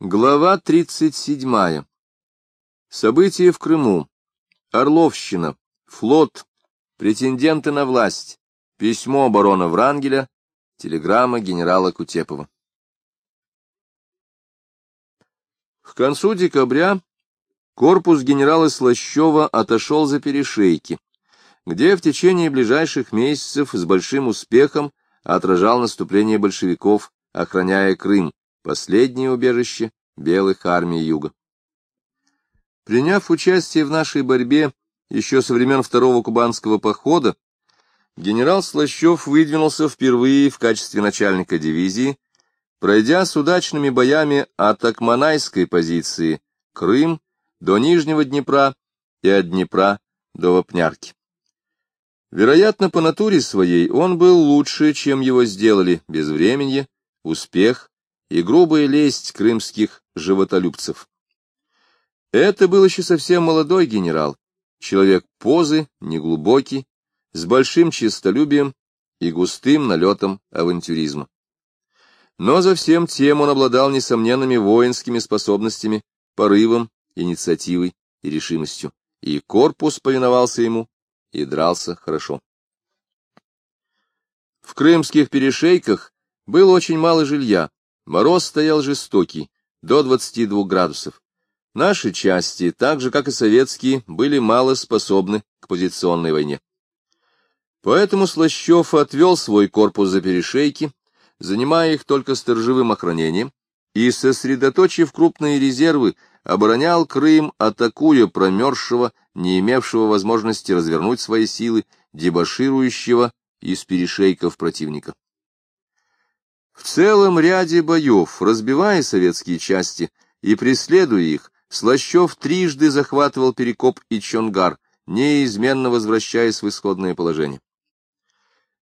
Глава 37. События в Крыму. Орловщина. Флот. Претенденты на власть. Письмо барона Врангеля. Телеграмма генерала Кутепова. К концу декабря корпус генерала Слащева отошел за перешейки, где в течение ближайших месяцев с большим успехом отражал наступление большевиков, охраняя Крым, последнее убежище белых армий Юга. Приняв участие в нашей борьбе еще со времен второго кубанского похода, генерал Слащев выдвинулся впервые в качестве начальника дивизии, пройдя с удачными боями от Акманайской позиции Крым до Нижнего Днепра и от Днепра до Вапнярки. Вероятно, по натуре своей он был лучше, чем его сделали безвременье, успех и грубая лесть крымских животолюбцев. Это был еще совсем молодой генерал, человек позы, неглубокий, с большим честолюбием и густым налетом авантюризма. Но за всем тем он обладал несомненными воинскими способностями, порывом, инициативой и решимостью, и корпус повиновался ему и дрался хорошо. В крымских перешейках было очень мало жилья, Мороз стоял жестокий, до 22 градусов. Наши части, так же как и советские, были мало способны к позиционной войне. Поэтому Слащев отвел свой корпус за перешейки, занимая их только сторожевым охранением, и, сосредоточив крупные резервы, оборонял Крым, атакуя промерзшего, не имевшего возможности развернуть свои силы, дебоширующего из перешейков противника. В целом ряде боев, разбивая советские части и преследуя их, Слащев трижды захватывал Перекоп и Чонгар, неизменно возвращаясь в исходное положение.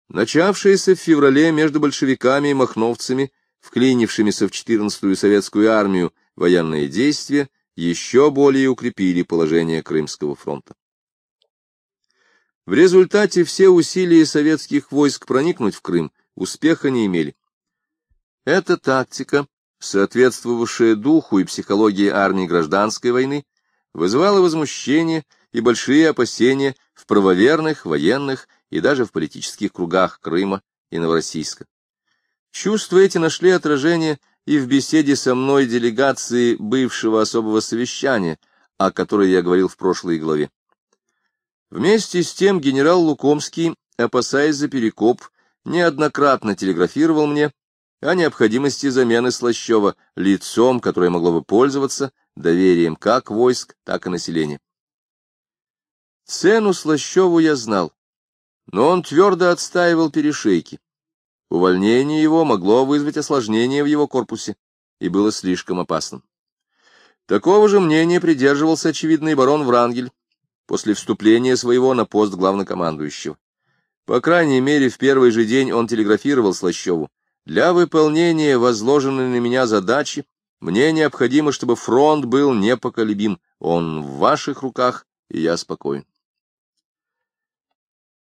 Начавшиеся в феврале между большевиками и махновцами, вклинившимися в 14-ю советскую армию, военные действия еще более укрепили положение Крымского фронта. В результате все усилия советских войск проникнуть в Крым успеха не имели. Эта тактика, соответствовавшая духу и психологии армии гражданской войны, вызывала возмущение и большие опасения в правоверных, военных и даже в политических кругах Крыма и Новороссийска. Чувства эти нашли отражение и в беседе со мной делегации бывшего особого совещания, о которой я говорил в прошлой главе. Вместе с тем генерал Лукомский, опасаясь за перекоп, неоднократно телеграфировал мне, о необходимости замены Слащева лицом, которое могло бы пользоваться доверием как войск, так и населения. Цену Слащеву я знал, но он твердо отстаивал перешейки. Увольнение его могло вызвать осложнение в его корпусе и было слишком опасным. Такого же мнения придерживался очевидный барон Врангель после вступления своего на пост главнокомандующего. По крайней мере, в первый же день он телеграфировал Слащеву, для выполнения возложенной на меня задачи мне необходимо, чтобы фронт был непоколебим. Он в ваших руках, и я спокоен.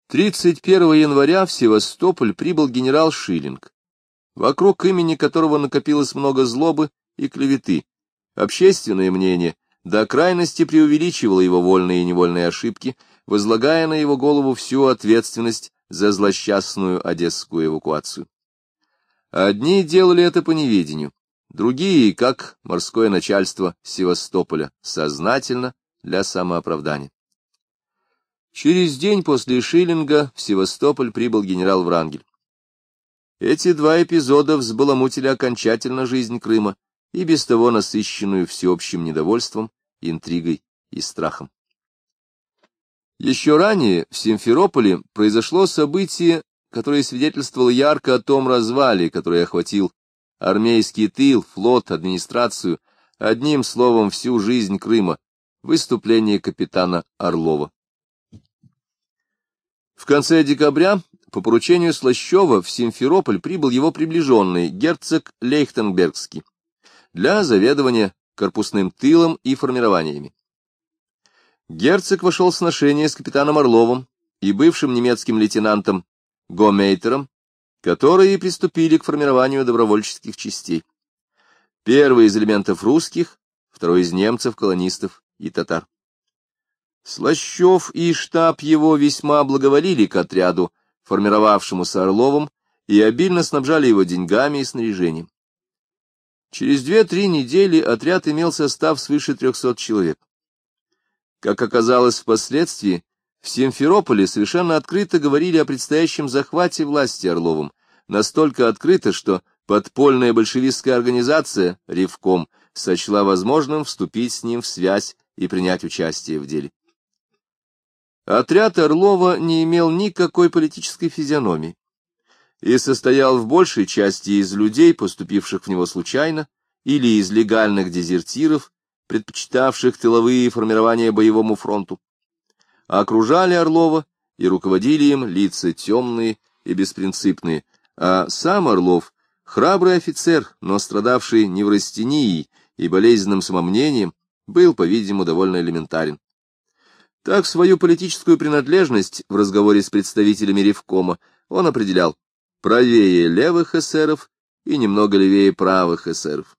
31 января в Севастополь прибыл генерал Шиллинг, вокруг имени которого накопилось много злобы и клеветы. Общественное мнение до крайности преувеличивало его вольные и невольные ошибки, возлагая на его голову всю ответственность за злосчастную одесскую эвакуацию. Одни делали это по неведению, другие, как морское начальство Севастополя, сознательно для самооправдания. Через день после Шиллинга в Севастополь прибыл генерал Врангель. Эти два эпизода взбаламутили окончательно жизнь Крыма и без того насыщенную всеобщим недовольством, интригой и страхом. Еще ранее в Симферополе произошло событие, которое свидетельствовало ярко о том развале, который охватил армейский тыл, флот, администрацию, одним словом, всю жизнь Крыма, выступление капитана Орлова. В конце декабря по поручению Слащева в Симферополь прибыл его приближенный, герцог Лейхтенбергский, для заведования корпусным тылом и формированиями. Герцог вошел в сношение с капитаном Орловым и бывшим немецким лейтенантом Гомейтером, которые приступили к формированию добровольческих частей. Первый из элементов русских, второй из немцев, колонистов и татар. Слащев и штаб его весьма благоволили к отряду, формировавшемуся Орловым, и обильно снабжали его деньгами и снаряжением. Через две-три недели отряд имел состав свыше трехсот человек. Как оказалось впоследствии, в Симферополе совершенно открыто говорили о предстоящем захвате власти Орловым, настолько открыто, что подпольная большевистская организация «Ревком» сочла возможным вступить с ним в связь и принять участие в деле. Отряд Орлова не имел никакой политической физиономии и состоял в большей части из людей, поступивших в него случайно, или из легальных дезертиров, предпочитавших тыловые формирования боевому фронту. Окружали Орлова и руководили им лица темные и беспринципные, а сам Орлов — храбрый офицер, но страдавший неврастенией и болезненным самомнением, был, по-видимому, довольно элементарен. Так свою политическую принадлежность в разговоре с представителями Ревкома он определял правее левых эсеров и немного левее правых эсеров.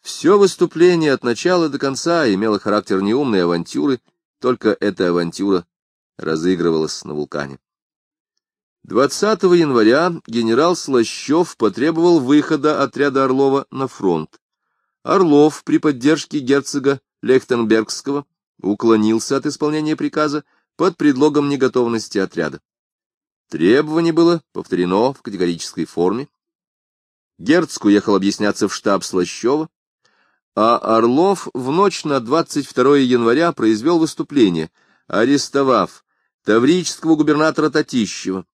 Все выступление от начала до конца имело характер неумной авантюры, только эта авантюра разыгрывалась на вулкане. 20 января генерал Слащев потребовал выхода отряда Орлова на фронт. Орлов при поддержке герцога Лехтенбергского уклонился от исполнения приказа под предлогом неготовности отряда. Требование было повторено в категорической форме. Герцк уехал объясняться в штаб Слащева, а Орлов в ночь на 22 января произвел выступление, арестовав таврического губернатора Татищева,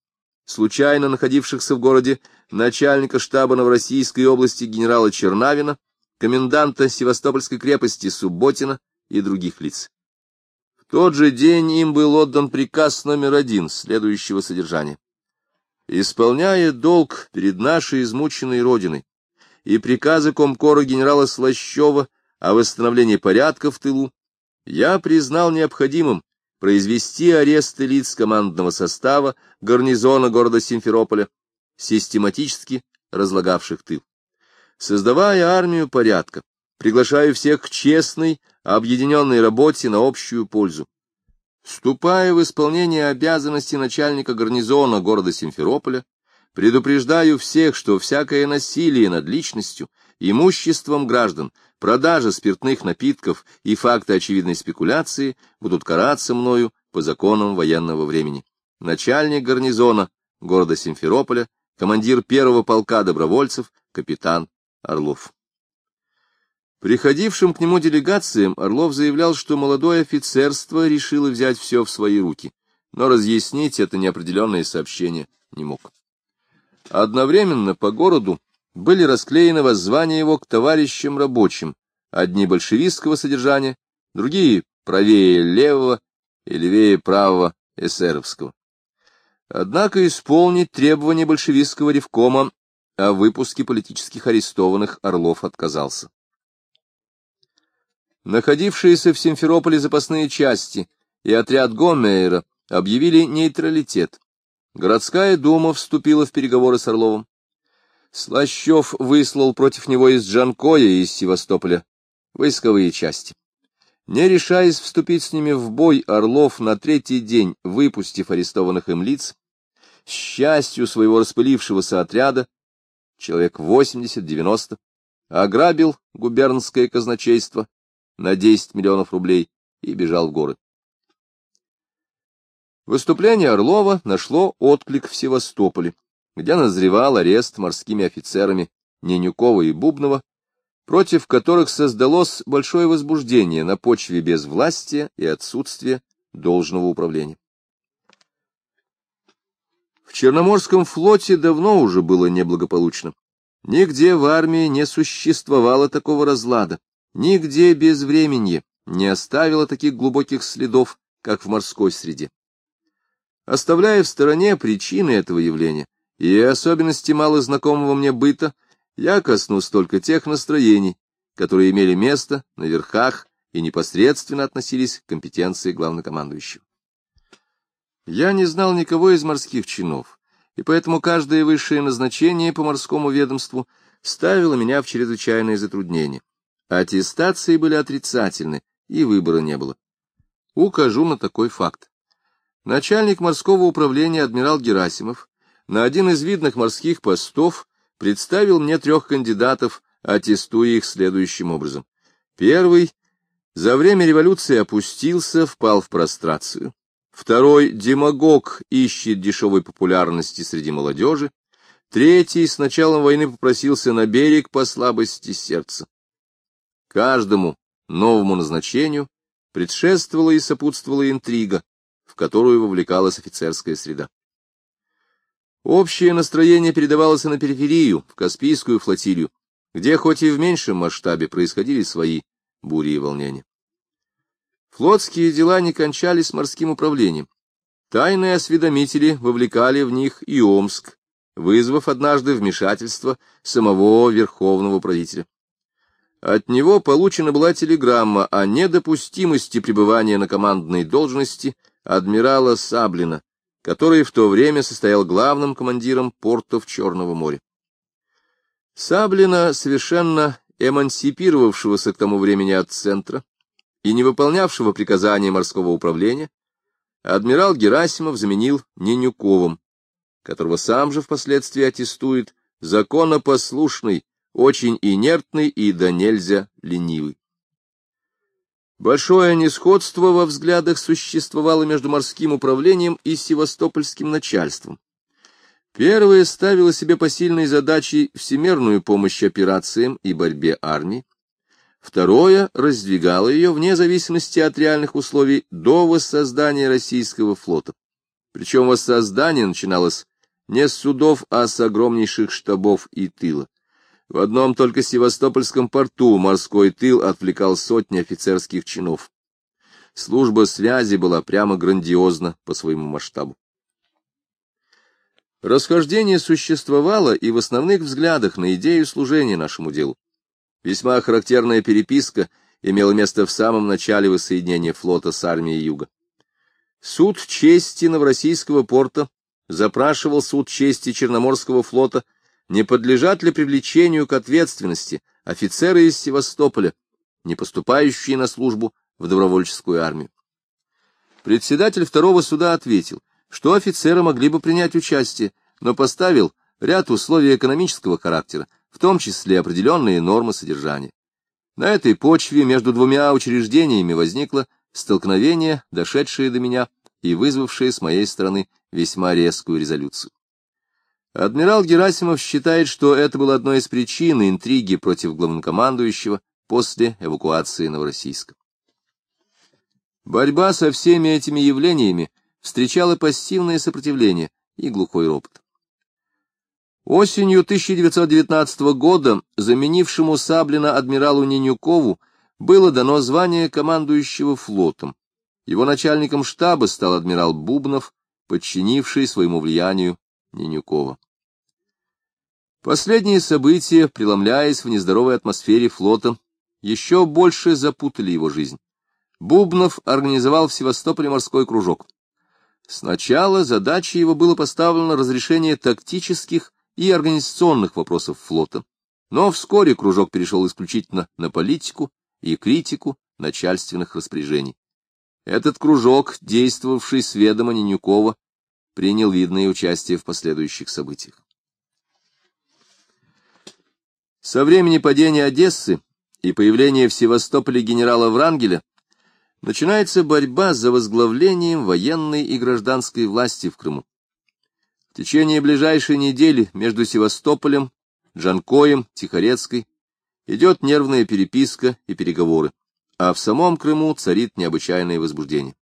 случайно находившихся в городе начальника штаба Новороссийской области генерала Чернавина, коменданта Севастопольской крепости Субботина и других лиц тот же день им был отдан приказ номер один следующего содержания. Исполняя долг перед нашей измученной Родиной и приказы Комкора генерала Слащева о восстановлении порядка в тылу, я признал необходимым произвести аресты лиц командного состава гарнизона города Симферополя, систематически разлагавших тыл. Создавая армию порядка, приглашаю всех к честной, объединенной работе на общую пользу. Вступая в исполнение обязанностей начальника гарнизона города Симферополя, предупреждаю всех, что всякое насилие над личностью, имуществом граждан, продажа спиртных напитков и факты очевидной спекуляции будут караться мною по законам военного времени. Начальник гарнизона города Симферополя, командир первого полка добровольцев, капитан Орлов. Приходившим к нему делегациям Орлов заявлял, что молодое офицерство решило взять все в свои руки, но разъяснить это неопределенное сообщение не мог. Одновременно по городу были расклеены воззвания его к товарищам рабочим, одни большевистского содержания, другие правее левого и левее правого эсеровского. Однако исполнить требования большевистского ревкома о выпуске политических арестованных Орлов отказался. Находившиеся в Симферополе запасные части и отряд Гоммейра объявили нейтралитет. Городская дума вступила в переговоры с Орловым. Слащев выслал против него из Джанкоя и из Севастополя войсковые части. Не решаясь вступить с ними в бой, Орлов на третий день, выпустив арестованных им лиц, счастью своего распылившегося отряда, человек 80-90, ограбил губернское казначейство на 10 миллионов рублей и бежал в горы. Выступление Орлова нашло отклик в Севастополе, где назревал арест морскими офицерами Ненюкова и Бубнова, против которых создалось большое возбуждение на почве безвластия и отсутствия должного управления. В Черноморском флоте давно уже было неблагополучно. Нигде в армии не существовало такого разлада. Нигде безвременье не оставило таких глубоких следов, как в морской среде. Оставляя в стороне причины этого явления и особенности малознакомого мне быта, я коснусь только тех настроений, которые имели место на верхах и непосредственно относились к компетенции главнокомандующего. Я не знал никого из морских чинов, и поэтому каждое высшее назначение по морскому ведомству ставило меня в чрезвычайное затруднение. Аттестации были отрицательны, и выбора не было. Укажу на такой факт. Начальник морского управления адмирал Герасимов на один из видных морских постов представил мне трех кандидатов, аттестуя их следующим образом. Первый за время революции опустился, впал в прострацию. Второй — демагог, ищет дешевой популярности среди молодежи. Третий с началом войны попросился на берег по слабости сердца. Каждому новому назначению предшествовала и сопутствовала интрига, которую вовлекалась офицерская среда. Общее настроение передавалось на периферию, в Каспийскую флотилию, где хоть и в меньшем масштабе происходили свои бури и волнения. Флотские дела не кончались морским управлением. Тайные осведомители вовлекали в них и Омск, вызвав однажды вмешательство самого верховного правителя. От него получена была телеграмма о недопустимости пребывания на командной должности адмирала Саблина, который в то время состоял главным командиром портов Черного моря. Саблина, совершенно эмансипировавшегося к тому времени от центра и не выполнявшего приказания морского управления, адмирал Герасимов заменил Ненюковым, которого сам же впоследствии аттестует законопослушный, очень инертный и до нельзя ленивый. Большое несходство во взглядах существовало между морским управлением и севастопольским начальством. Первое ставило себе посильной задачей всемерную помощь операциям и борьбе армии. Второе раздвигало ее вне зависимости от реальных условий до воссоздания российского флота. Причем воссоздание начиналось не с судов, а с огромнейших штабов и тыла. В одном только Севастопольском порту морской тыл отвлекал сотни офицерских чинов. Служба связи была прямо грандиозна по своему масштабу. Расхождение существовало и в основных взглядах на идею служения нашему делу. Весьма характерная переписка имела место в самом начале воссоединения флота с армией Юга. Суд чести Новороссийского порта запрашивал суд чести Черноморского флота — не подлежат ли привлечению к ответственности офицеры из Севастополя, не поступающие на службу в добровольческую армию. Председатель второго суда ответил, что офицеры могли бы принять участие, но поставил ряд условий экономического характера, в том числе определенные нормы содержания. На этой почве между двумя учреждениями возникло столкновение, дошедшее до меня и вызвавшее с моей стороны весьма резкую резолюцию. Адмирал Герасимов считает, что это было одной из причин интриги против главнокомандующего после эвакуации Новороссийска. Борьба со всеми этими явлениями встречала пассивное сопротивление и глухой ропот. Осенью 1919 года заменившему Саблина адмиралу Ненюкову было дано звание командующего флотом. Его начальником штаба стал адмирал Бубнов, подчинивший своему влиянию Ненюкова. Последние события, преломляясь в нездоровой атмосфере флота, еще больше запутали его жизнь. Бубнов организовал в Севастополе морской кружок. Сначала задачей его было поставлено разрешение тактических и организационных вопросов флота, но вскоре кружок перешел исключительно на политику и критику начальственных распоряжений. Этот кружок, действовавший с ведома Ненюкова, принял видное участие в последующих событиях. Со времени падения Одессы и появления в Севастополе генерала Врангеля начинается борьба за возглавлением военной и гражданской власти в Крыму. В течение ближайшей недели между Севастополем, Джанкоем, Тихорецкой идет нервная переписка и переговоры, а в самом Крыму царит необычайное возбуждение.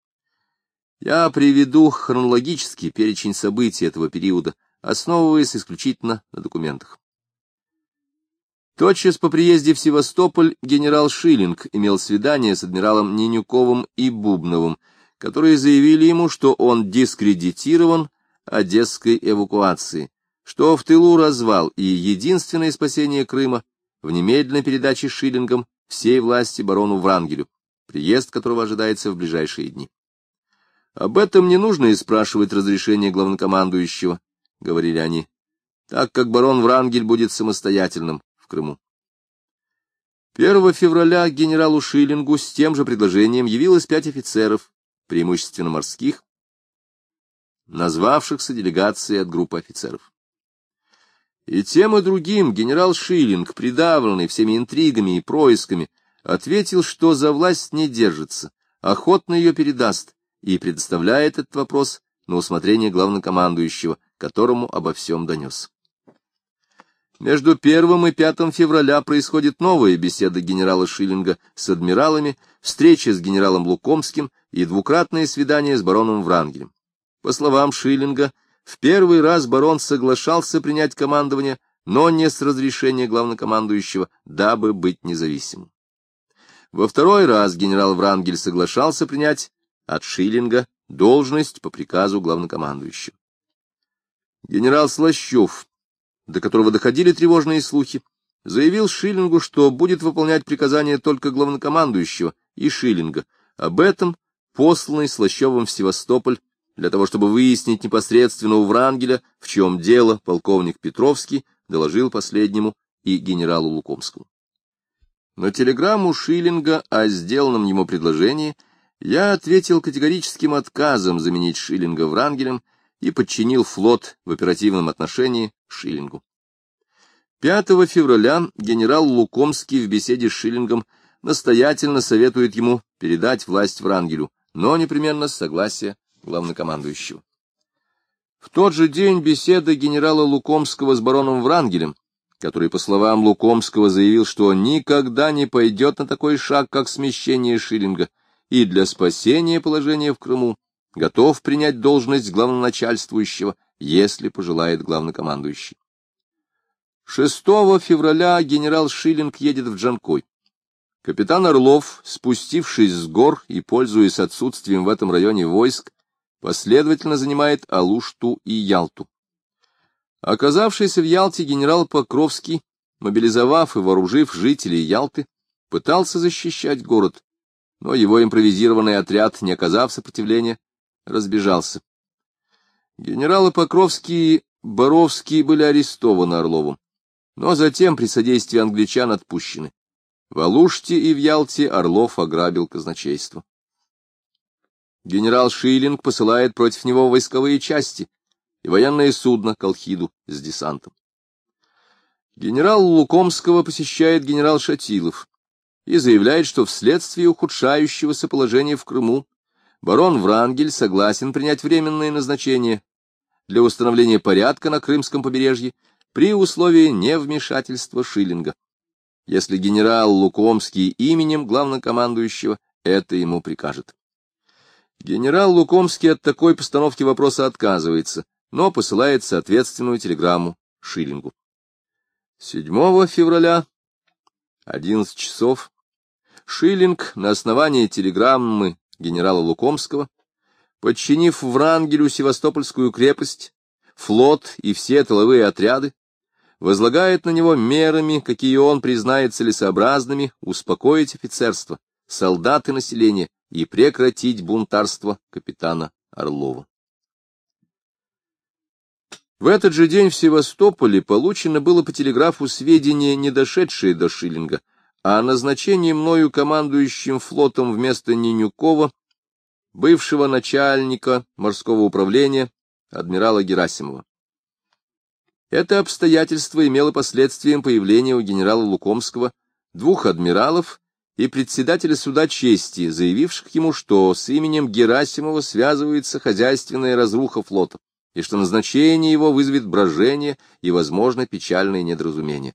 Я приведу хронологический перечень событий этого периода, основываясь исключительно на документах. Тотчас по приезде в Севастополь генерал Шиллинг имел свидание с адмиралом Ненюковым и Бубновым, которые заявили ему, что он дискредитирован одесской эвакуации, что в тылу развал и единственное спасение Крыма в немедленной передаче Шиллингом всей власти барону Врангелю, приезд которого ожидается в ближайшие дни. Об этом не нужно и спрашивать разрешение главнокомандующего, — говорили они, — так как барон Врангель будет самостоятельным, в Крыму. 1 февраля генералу Шиллингу с тем же предложением явилось пять офицеров, преимущественно морских, назвавшихся делегацией от группы офицеров. И тем и другим генерал Шиллинг, придавленный всеми интригами и происками, ответил, что за власть не держится, охотно ее передаст и предоставляет этот вопрос на усмотрение главнокомандующего, которому обо всем донес. Между первым и пятым февраля происходит новая беседа генерала Шиллинга с адмиралами, встреча с генералом Лукомским и двукратное свидание с бароном Врангелем. По словам Шиллинга, в первый раз барон соглашался принять командование, но не с разрешения главнокомандующего, дабы быть независимым. Во второй раз генерал Врангель соглашался принять от Шиллинга должность по приказу главнокомандующего. Генерал Слащев, до которого доходили тревожные слухи, заявил Шиллингу, что будет выполнять приказания только главнокомандующего и Шиллинга. Об этом посланный Слащевым в Севастополь для того, чтобы выяснить непосредственно у Врангеля, в чем дело, полковник Петровский доложил последнему и генералу Лукомскому. На телеграмму Шиллинга о сделанном ему предложении я ответил категорическим отказом заменить Шиллинга Врангелем и подчинил флот в оперативном отношении Шиллингу. 5 февраля генерал Лукомский в беседе с Шиллингом настоятельно советует ему передать власть Врангелю, но непременно с согласия главнокомандующего. В тот же день беседа генерала Лукомского с бароном Врангелем, который, по словам Лукомского, заявил, что никогда не пойдет на такой шаг, как смещение Шиллинга, и для спасения положения в Крыму готов принять должность главноначальствующего, если пожелает главнокомандующий. 6 февраля генерал Шиллинг едет в Джанкой. Капитан Орлов, спустившись с гор и пользуясь отсутствием в этом районе войск, последовательно занимает Алушту и Ялту. Оказавшийся в Ялте генерал Покровский, мобилизовав и вооружив жителей Ялты, пытался защищать город, но его импровизированный отряд, не оказав сопротивления, разбежался. Генералы Покровский и Боровский были арестованы Орловым, но затем при содействии англичан отпущены. В Алуште и в Ялте Орлов ограбил казначейство. Генерал Шиллинг посылает против него войсковые части и военное судно Колхиду с десантом. Генерал Лукомского посещает генерал Шатилов и заявляет, что вследствие ухудшающегося положения в Крыму барон Врангель согласен принять временное назначение для установления порядка на Крымском побережье при условии невмешательства Шиллинга. Если генерал Лукомский именем главнокомандующего это ему прикажет. Генерал Лукомский от такой постановки вопроса отказывается, но посылает соответственную телеграмму Шиллингу. 7 февраля, 11 часов, Шиллинг на основании телеграммы генерала Лукомского, подчинив Врангелю Севастопольскую крепость, флот и все тыловые отряды, возлагает на него мерами, какие он признает целесообразными, успокоить офицерство, солдат и население, и прекратить бунтарство капитана Орлова. В этот же день в Севастополе получено было по телеграфу сведения, не дошедшие до Шиллинга, о назначении мною командующим флотом вместо Нинюкова, бывшего начальника морского управления, адмирала Герасимова. Это обстоятельство имело последствием появления у генерала Лукомского двух адмиралов и председателя суда чести, заявивших ему, что с именем Герасимова связывается хозяйственная разруха флота, и что назначение его вызовет брожение и, возможно, печальное недоразумение.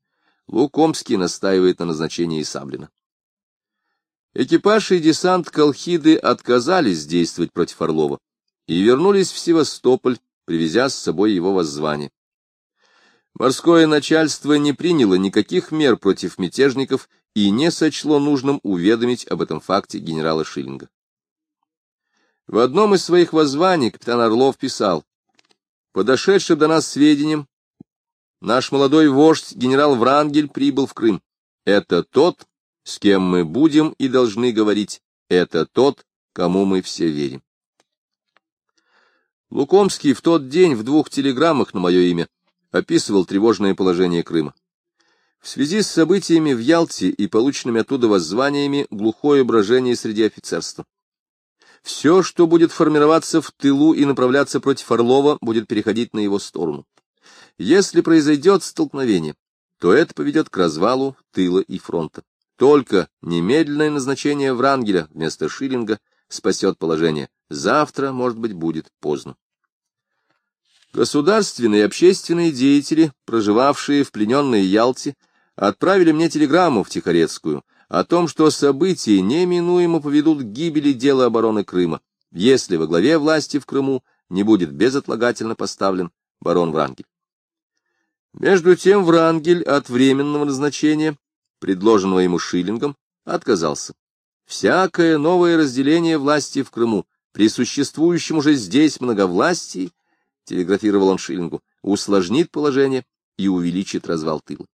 Лукомский настаивает на назначении Саблина. Экипаж и десант Колхиды отказались действовать против Орлова и вернулись в Севастополь, привезя с собой его воззвание. Морское начальство не приняло никаких мер против мятежников и не сочло нужным уведомить об этом факте генерала Шиллинга. В одном из своих воззваний капитан Орлов писал, «Подошедшим до нас сведениям, наш молодой вождь генерал Врангель прибыл в Крым. Это тот, с кем мы будем и должны говорить. Это тот, кому мы все верим». Лукомский в тот день в двух телеграммах на мое имя описывал тревожное положение Крыма. В связи с событиями в Ялте и полученными оттуда воззваниями глухое брожение среди офицерства. Все, что будет формироваться в тылу и направляться против Орлова, будет переходить на его сторону. Если произойдет столкновение, то это поведет к развалу тыла и фронта. Только немедленное назначение Врангеля вместо Шиллинга спасет положение. Завтра, может быть, будет поздно. Государственные и общественные деятели, проживавшие в плененной Ялте, отправили мне телеграмму в Тихорецкую о том, что события неминуемо поведут к гибели дела обороны Крыма, если во главе власти в Крыму не будет безотлагательно поставлен барон Врангель. Между тем Врангель от временного назначения, предложенного ему Шиллингом, отказался. Всякое новое разделение власти в Крыму при существующем уже здесь многовластии, телеграфировал он Шиллингу, усложнит положение и увеличит развал тыла.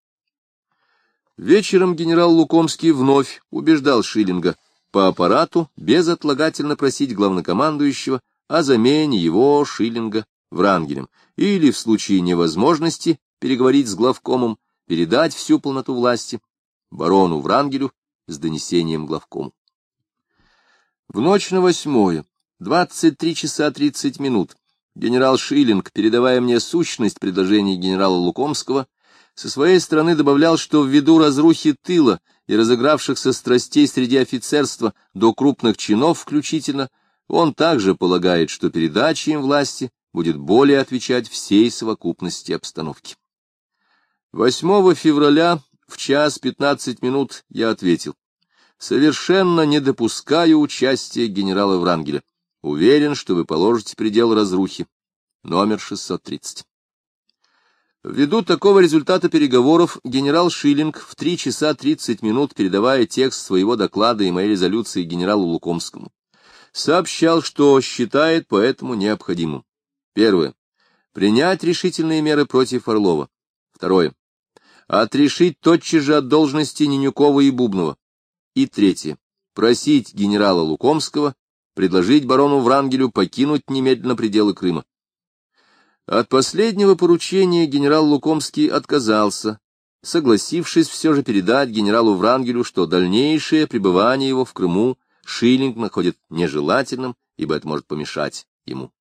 Вечером генерал Лукомский вновь убеждал Шиллинга по аппарату безотлагательно просить главнокомандующего о замене его, Шиллинга, Врангелем, или в случае невозможности переговорить с главкомом, передать всю полноту власти барону Врангелю с донесением главкому. В ночь на восьмое, двадцать три часа тридцать минут, генерал Шиллинг, передавая мне сущность предложений генерала Лукомского, со своей стороны добавлял, что ввиду разрухи тыла и разыгравшихся страстей среди офицерства до крупных чинов включительно, он также полагает, что передача им власти будет более отвечать всей совокупности обстановки. 8 февраля в час 15 минут я ответил. Совершенно не допускаю участия генерала Врангеля. Уверен, что вы положите предел разрухи. Номер 630. Ввиду такого результата переговоров генерал Шиллинг в 3 часа 30 минут, передавая текст своего доклада и моей резолюции генералу Лукомскому, сообщал, что считает поэтому необходимым. Первое. Принять решительные меры против Орлова. Второе. Отрешить тотчас же от должности Ненюкова и Бубнова. И третье. Просить генерала Лукомского предложить барону Врангелю покинуть немедленно пределы Крыма. От последнего поручения генерал Лукомский отказался, согласившись все же передать генералу Врангелю, что дальнейшее пребывание его в Крыму Шиллинг находит нежелательным, ибо это может помешать ему.